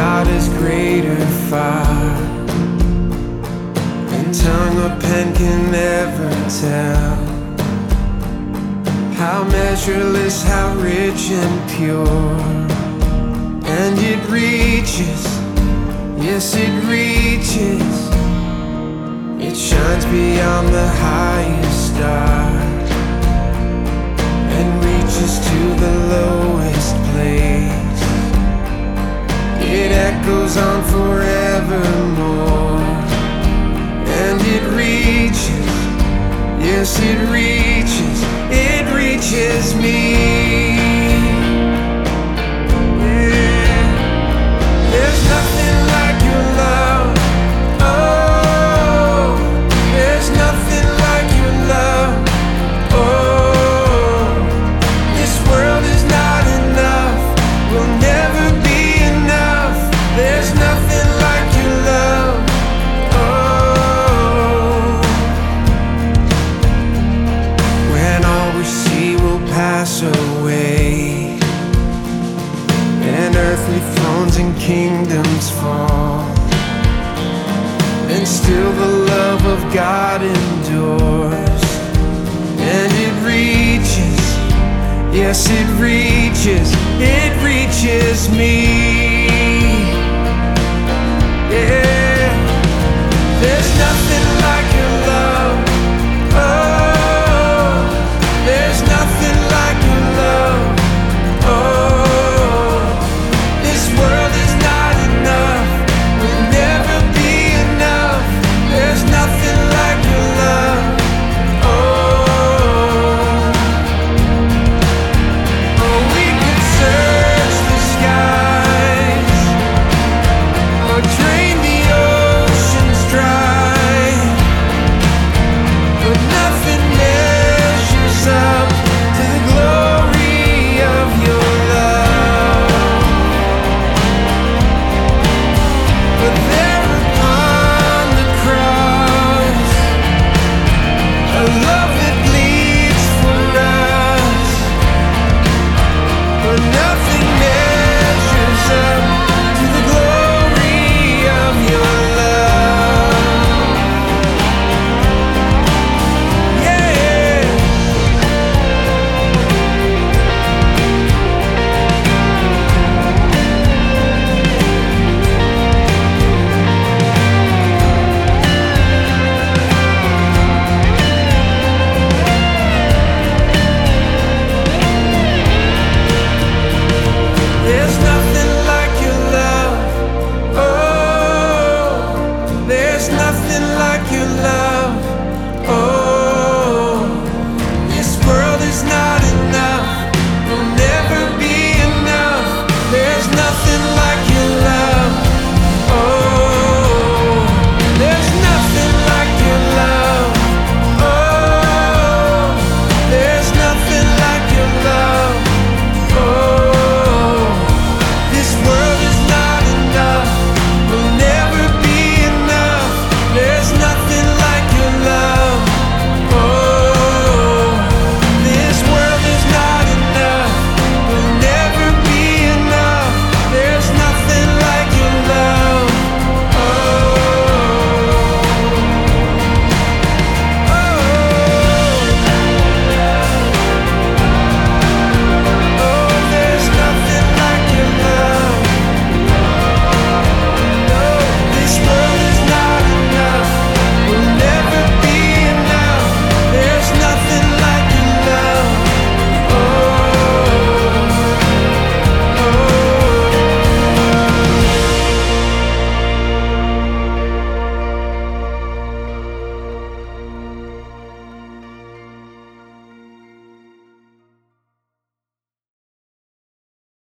God is greater far. than tongue or pen can never tell. How measureless, how rich and pure. And it reaches, yes, it reaches. It shines beyond the highest star. goes on forever. and still the love of God endures. And it reaches, yes, it reaches.